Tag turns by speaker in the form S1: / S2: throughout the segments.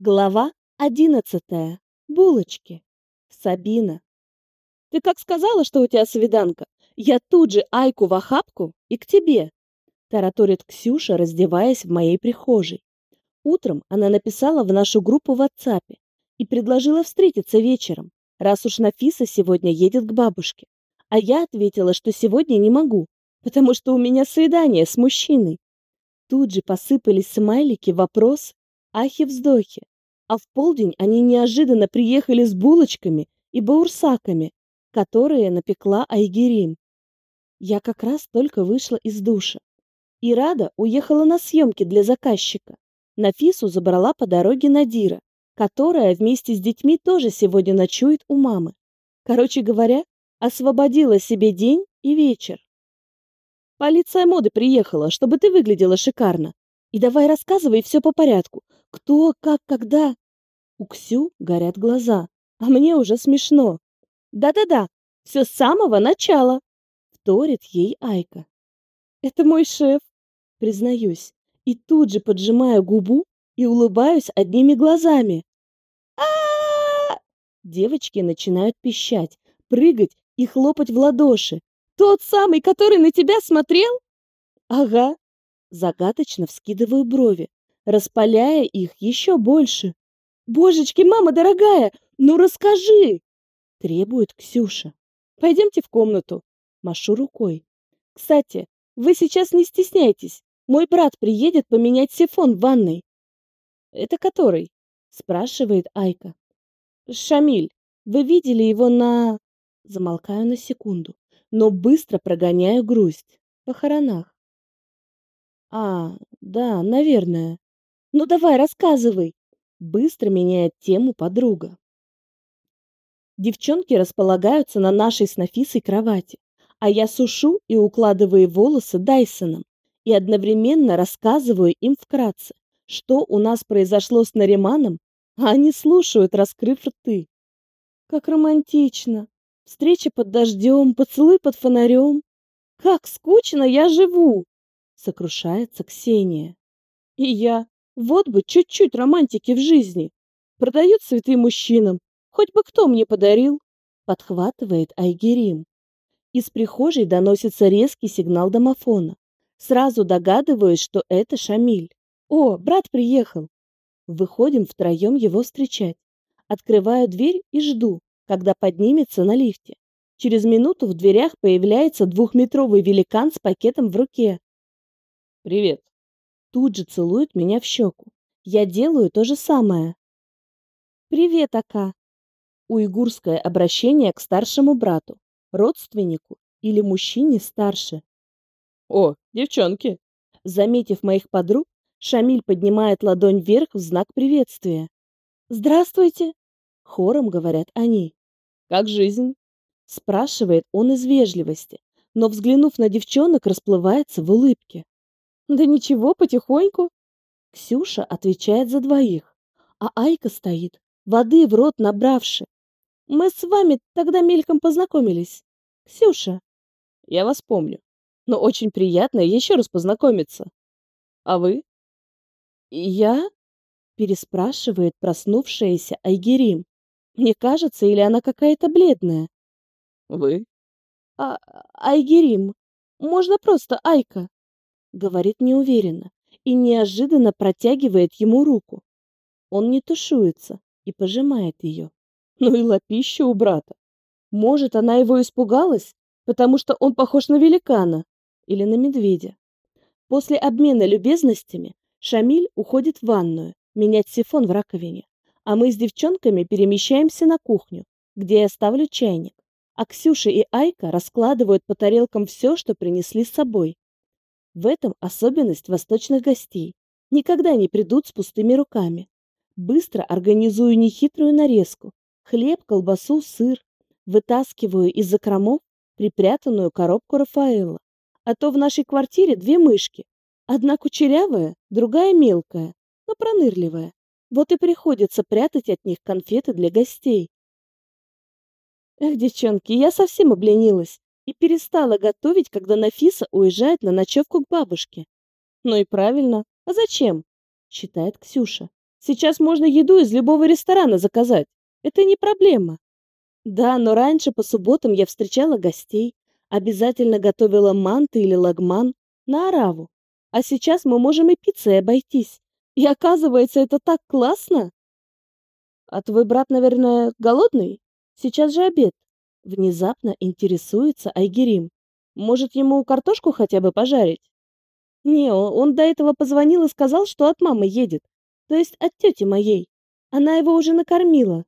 S1: Глава одиннадцатая. Булочки. Сабина. Ты как сказала, что у тебя свиданка? Я тут же Айку в охапку и к тебе. Тараторит Ксюша, раздеваясь в моей прихожей. Утром она написала в нашу группу в WhatsApp и предложила встретиться вечером, раз уж Нафиса сегодня едет к бабушке. А я ответила, что сегодня не могу, потому что у меня свидание с мужчиной. Тут же посыпались смайлики, вопросы, ахи-вздохи. А в полдень они неожиданно приехали с булочками и баурсаками, которые напекла Айгерим. Я как раз только вышла из душа. Рада уехала на съемки для заказчика. Нафису забрала по дороге Надира, которая вместе с детьми тоже сегодня ночует у мамы. Короче говоря, освободила себе день и вечер. Полиция моды приехала, чтобы ты выглядела шикарно. И давай рассказывай все по порядку. Кто, как, когда. У Ксю горят глаза, а мне уже смешно. Да-да-да, все с самого начала. Вторит ей Айка. Это мой шеф, признаюсь, и тут же поджимаю губу и улыбаюсь одними глазами. а Девочки начинают пищать, прыгать и хлопать в ладоши. Тот самый, который на тебя смотрел? Ага. Загадочно вскидываю брови, распаляя их еще больше. Божечки, мама дорогая, ну расскажи! Требует Ксюша. Пойдемте в комнату. Машу рукой. Кстати, вы сейчас не стесняйтесь. Мой брат приедет поменять сифон в ванной. Это который? Спрашивает Айка. Шамиль, вы видели его на... Замолкаю на секунду, но быстро прогоняю грусть. Похоронах. А, да, наверное. Ну давай, рассказывай. Быстро меняет тему подруга. Девчонки располагаются на нашей с Нафисой кровати, а я сушу и укладываю волосы Дайсоном и одновременно рассказываю им вкратце, что у нас произошло с Нариманом, а они слушают, раскрыв рты. Как романтично. Встреча под дождем, поцелуй под фонарем. Как скучно я живу! Сокрушается Ксения. И я. Вот бы чуть-чуть романтики в жизни. Продают цветы мужчинам. Хоть бы кто мне подарил. Подхватывает Айгерим. Из прихожей доносится резкий сигнал домофона. Сразу догадываюсь, что это Шамиль. О, брат приехал. Выходим втроем его встречать. Открываю дверь и жду, когда поднимется на лифте. Через минуту в дверях появляется двухметровый великан с пакетом в руке. «Привет». Тут же целует меня в щеку. Я делаю то же самое. «Привет, Ака». Уйгурское обращение к старшему брату, родственнику или мужчине старше. «О, девчонки!» Заметив моих подруг, Шамиль поднимает ладонь вверх в знак приветствия. «Здравствуйте!» — хором говорят они. «Как жизнь?» — спрашивает он из вежливости, но, взглянув на девчонок, расплывается в улыбке. «Да ничего, потихоньку». Ксюша отвечает за двоих, а Айка стоит, воды в рот набравши. «Мы с вами тогда мельком познакомились. Ксюша». «Я вас помню, но очень приятно еще раз познакомиться. А вы?» «Я?» переспрашивает проснувшаяся Айгерим. Мне кажется, или она какая-то бледная? Вы? А, Айгерим. Можно просто Айка. Говорит неуверенно и неожиданно протягивает ему руку. Он не тушуется и пожимает ее. Ну и лапища у брата. Может, она его испугалась, потому что он похож на великана или на медведя. После обмена любезностями Шамиль уходит в ванную менять сифон в раковине, а мы с девчонками перемещаемся на кухню, где я ставлю чайник, а Ксюша и Айка раскладывают по тарелкам все, что принесли с собой. В этом особенность восточных гостей. Никогда не придут с пустыми руками. Быстро организую нехитрую нарезку. Хлеб, колбасу, сыр. Вытаскиваю из закромов припрятанную коробку Рафаэла. А то в нашей квартире две мышки. Одна кучерявая, другая мелкая но пронырливая. Вот и приходится прятать от них конфеты для гостей. Эх, девчонки, я совсем обленилась и перестала готовить, когда Нафиса уезжает на ночевку к бабушке. Ну и правильно. А зачем? Считает Ксюша. Сейчас можно еду из любого ресторана заказать. Это не проблема. Да, но раньше по субботам я встречала гостей, обязательно готовила манты или лагман на араву. А сейчас мы можем и пиццей обойтись. И оказывается, это так классно. А твой брат, наверное, голодный? Сейчас же обед. Внезапно интересуется Айгерим. Может, ему картошку хотя бы пожарить? Не, он до этого позвонил и сказал, что от мамы едет. То есть от тети моей. Она его уже накормила.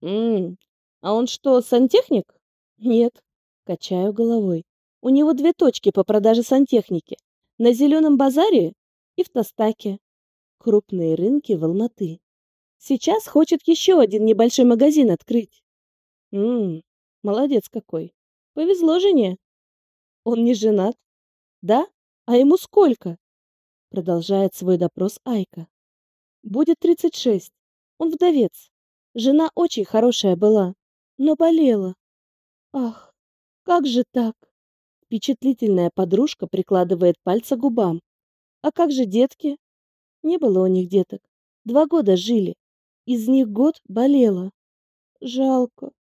S1: Ммм, а он что, сантехник? Нет. Качаю головой. У него две точки по продаже сантехники. На Зеленом базаре и в Тостаке. Крупные рынки в Алматы. Сейчас хочет еще один небольшой магазин открыть. Ммм, молодец какой. Повезло жене. Он не женат? Да? А ему сколько? Продолжает свой допрос Айка. Будет 36. Он вдовец. Жена очень хорошая была, но болела. Ах, как же так? Впечатлительная подружка прикладывает пальцы к губам. А как же детки? Не было у них деток. Два года жили. Из них год болела. Жалко.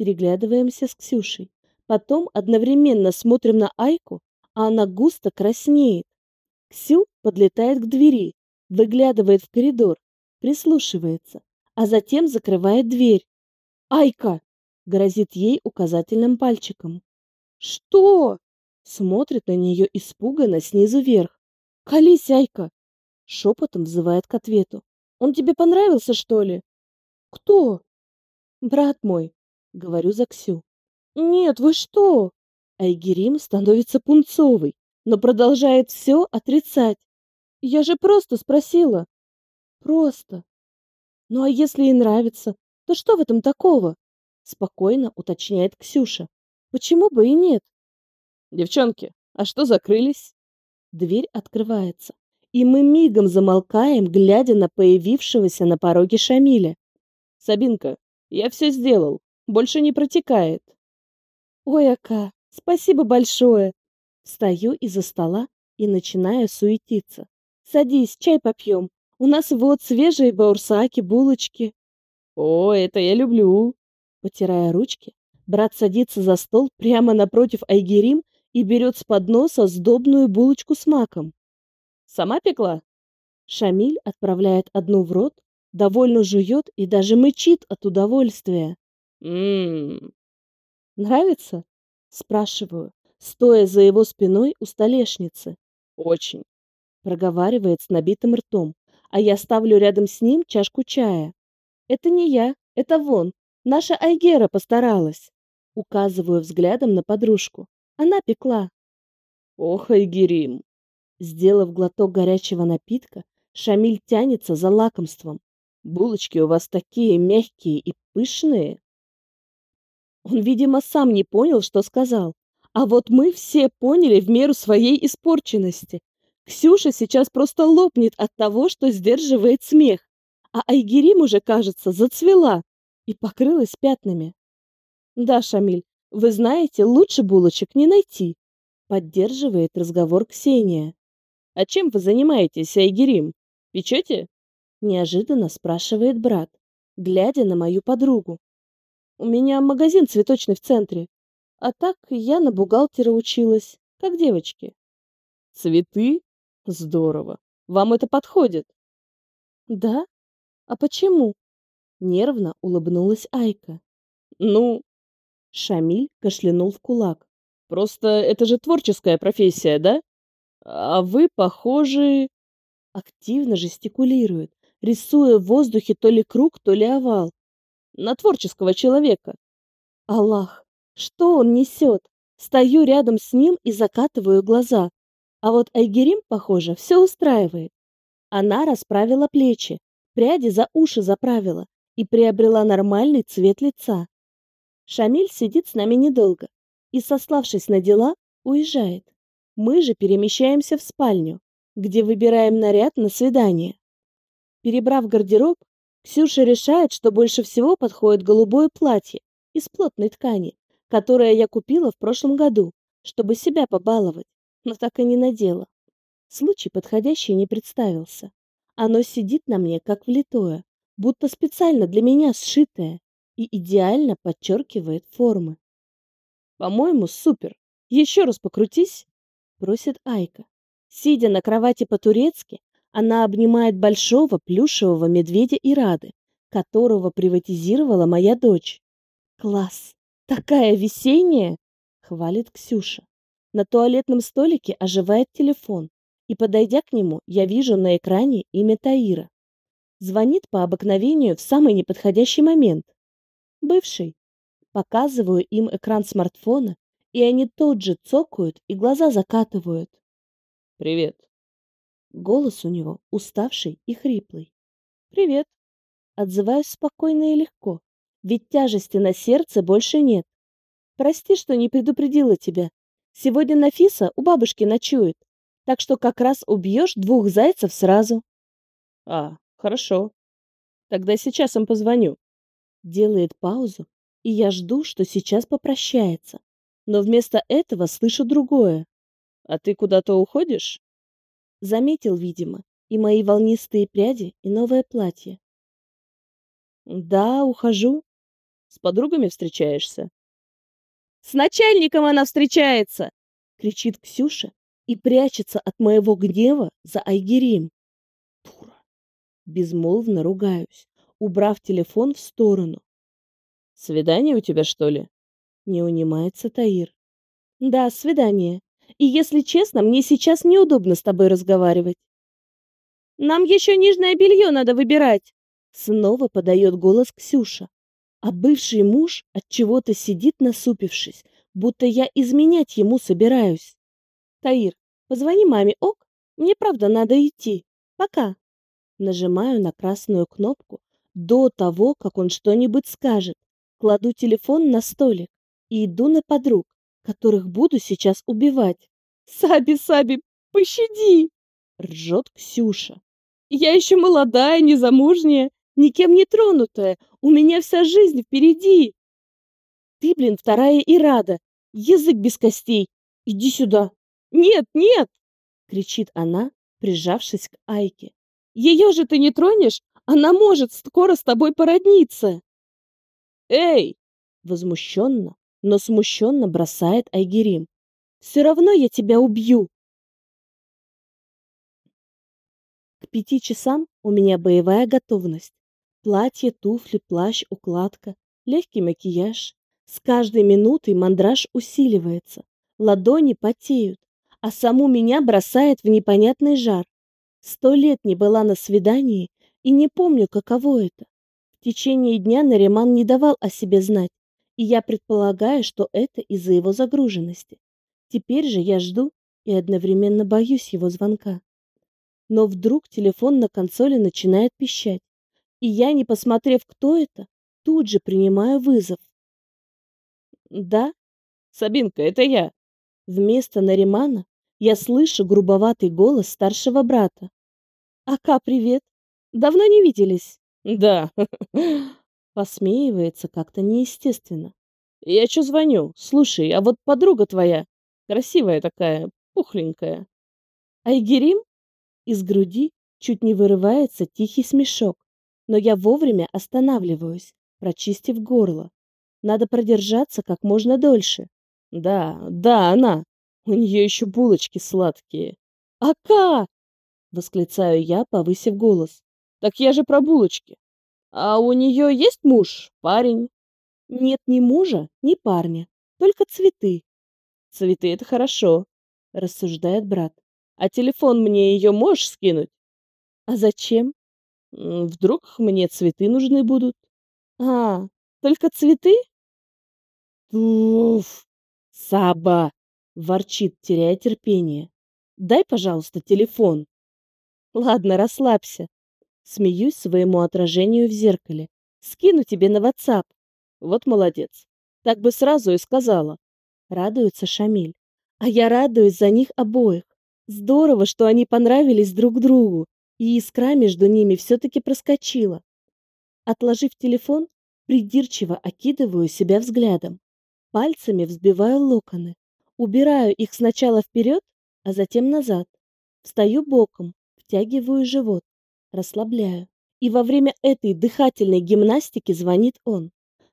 S1: Переглядываемся с Ксюшей. Потом одновременно смотрим на Айку, а она густо краснеет. Ксю подлетает к двери, выглядывает в коридор, прислушивается, а затем закрывает дверь. «Айка!» — грозит ей указательным пальчиком. «Что?» — смотрит на нее испуганно снизу вверх. «Колись, Айка!» — шепотом взывает к ответу. «Он тебе понравился, что ли?» «Кто?» «Брат мой», — говорю за Ксю. «Нет, вы что?» Айгерим становится пунцовый, но продолжает все отрицать. «Я же просто спросила». «Просто». «Ну а если и нравится, то что в этом такого?» Спокойно уточняет Ксюша. «Почему бы и нет?» «Девчонки, а что закрылись?» Дверь открывается, и мы мигом замолкаем, глядя на появившегося на пороге Шамиля. «Сабинка, я все сделал. Больше не протекает. Ой, Ака, спасибо большое. Встаю из-за стола и начинаю суетиться. Садись, чай попьем. У нас вот свежие баурсаки, булочки. О, это я люблю. Потирая ручки, брат садится за стол прямо напротив Айгерим и берет с подноса сдобную булочку с маком. Сама пекла? Шамиль отправляет одну в рот, довольно жует и даже мычит от удовольствия. Ммм. Нравится? Спрашиваю, стоя за его спиной у столешницы. Очень. Проговаривает с набитым ртом, а я ставлю рядом с ним чашку чая. Это не я, это вон. Наша Айгера постаралась. Указываю взглядом на подружку. Она пекла. Ох, Айгерим. Сделав глоток горячего напитка, Шамиль тянется за лакомством. Булочки у вас такие мягкие и пышные. Он, видимо, сам не понял, что сказал. А вот мы все поняли в меру своей испорченности. Ксюша сейчас просто лопнет от того, что сдерживает смех. А Айгерим уже, кажется, зацвела и покрылась пятнами. Да, Шамиль, вы знаете, лучше булочек не найти. Поддерживает разговор Ксения. А чем вы занимаетесь, Айгерим? Печете? Неожиданно спрашивает брат, глядя на мою подругу. У меня магазин цветочный в центре. А так я на бухгалтера училась, как девочки. Цветы? Здорово. Вам это подходит? Да? А почему? Нервно улыбнулась Айка. Ну, Шамиль кашлянул в кулак. Просто это же творческая профессия, да? А вы, похожи... Активно жестикулирует, рисуя в воздухе то ли круг, то ли овал. На творческого человека. Аллах, что он несет? Стою рядом с ним и закатываю глаза. А вот Айгерим, похоже, все устраивает. Она расправила плечи, пряди за уши заправила и приобрела нормальный цвет лица. Шамиль сидит с нами недолго и, сославшись на дела, уезжает. Мы же перемещаемся в спальню, где выбираем наряд на свидание. Перебрав гардероб, Ксюша решает, что больше всего подходит голубое платье из плотной ткани, которое я купила в прошлом году, чтобы себя побаловать, но так и не надела. Случай подходящий не представился. Оно сидит на мне, как влитое, будто специально для меня сшитое, и идеально подчеркивает формы. «По-моему, супер! Еще раз покрутись!» — просит Айка. Сидя на кровати по-турецки, она обнимает большого плюшевого медведя Ирады, которого приватизировала моя дочь. «Класс! Такая весенняя!» — хвалит Ксюша. На туалетном столике оживает телефон, и, подойдя к нему, я вижу на экране имя Таира. Звонит по обыкновению в самый неподходящий момент. Бывший. Показываю им экран смартфона, и они тут же цокают и глаза закатывают.
S2: «Привет».
S1: Голос у него уставший и хриплый. «Привет». Отзываюсь спокойно и легко, ведь тяжести на сердце больше нет. Прости, что не предупредила тебя. Сегодня Нафиса у бабушки ночует, так что как раз убьешь двух зайцев сразу.
S2: А, хорошо. Тогда сейчас им позвоню.
S1: Делает паузу, и я жду, что сейчас попрощается. Но вместо этого слышу другое.
S2: А ты куда-то уходишь?
S1: Заметил, видимо, и мои волнистые пряди, и новое платье. Да, ухожу.
S2: С подругами встречаешься?
S1: С начальником она встречается! Кричит Ксюша и прячется от моего гнева за Айгерим. Дура. Безмолвно ругаюсь, убрав телефон в сторону.
S2: Свидание у тебя, что ли?
S1: Не унимается Таир. Да, свидание. И если честно, мне сейчас неудобно с тобой разговаривать. Нам еще нижнее белье надо выбирать. Снова подает голос Ксюша. А бывший муж от чего-то сидит насупившись, будто я изменять ему собираюсь. Таир, позвони маме, ок? Мне правда надо идти. Пока. Нажимаю на красную кнопку до того, как он что-нибудь скажет. Кладу телефон на столик и иду на подруг, которых буду сейчас убивать. Саби, Саби, пощади! Ржет Ксюша. Я еще молодая, незамужняя, никем не тронутая. У меня вся жизнь впереди. Ты, блин, вторая и рада. Язык без костей. Иди сюда. Нет, нет! Кричит она, прижавшись к Айке. Ее же ты не тронешь, она может скоро с тобой породниться.
S2: Эй!
S1: Возмущенно, но смущенно бросает Айгерим. Все равно я тебя убью. К пяти часам у меня боевая готовность. Платье, туфли, плащ, укладка, легкий макияж. С каждой минутой мандраж усиливается, ладони потеют, а саму меня бросает в непонятный жар. Сто лет не была на свидании и не помню, каково это. В течение дня Нариман не давал о себе знать, и я предполагаю, что это из-за его загруженности. Теперь же я жду и одновременно боюсь его звонка. Но вдруг телефон на консоли начинает пищать и я, не посмотрев, кто это, тут же принимаю вызов. «Да,
S2: Сабинка, это я!»
S1: Вместо Наримана я слышу грубоватый голос старшего брата. «Ака, привет! Давно не виделись?»
S2: «Да!»
S1: Посмеивается как-то неестественно.
S2: «Я чё звоню? Слушай, а вот подруга твоя, красивая такая, пухленькая».
S1: «Айгерим?» Из груди чуть не вырывается тихий смешок но я вовремя останавливаюсь, прочистив горло. Надо продержаться как можно дольше.
S2: Да, да, она. У нее еще булочки сладкие.
S1: Ака! Восклицаю я, повысив голос.
S2: Так я же про булочки. А у нее есть муж, парень?
S1: Нет ни мужа, ни парня, только цветы.
S2: Цветы — это хорошо, рассуждает брат. А телефон мне ее можешь скинуть?
S1: А зачем?
S2: Вдруг мне цветы нужны будут?
S1: А, только цветы?
S2: Туф!
S1: Саба! Ворчит, теряя терпение. Дай, пожалуйста, телефон. Ладно, расслабься. Смеюсь своему отражению в зеркале. Скину тебе на WhatsApp.
S2: Вот молодец. Так бы сразу и сказала.
S1: Радуется Шамиль. А я радуюсь за них обоих. Здорово, что они понравились друг другу и искра между ними все-таки проскочила. Отложив телефон, придирчиво окидываю себя взглядом. Пальцами взбиваю локоны. Убираю их сначала вперед, а затем назад. Встаю боком, втягиваю живот. Расслабляю. И во время этой дыхательной гимнастики звонит он.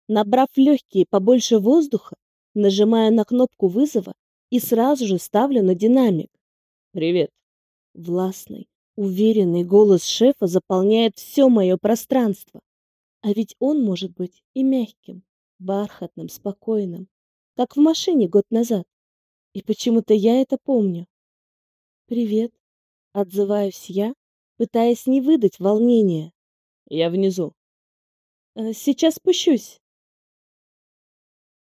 S1: Набрав легкие побольше воздуха, нажимаю на кнопку вызова и сразу же ставлю на динамик.
S2: «Привет».
S1: Властный, уверенный голос шефа заполняет все мое пространство. А ведь он может быть и мягким, бархатным, спокойным, как в машине год назад. И почему-то я это помню. «Привет», — отзываюсь я, пытаясь не выдать волнения.
S2: «Я внизу».
S1: «Э, «Сейчас спущусь».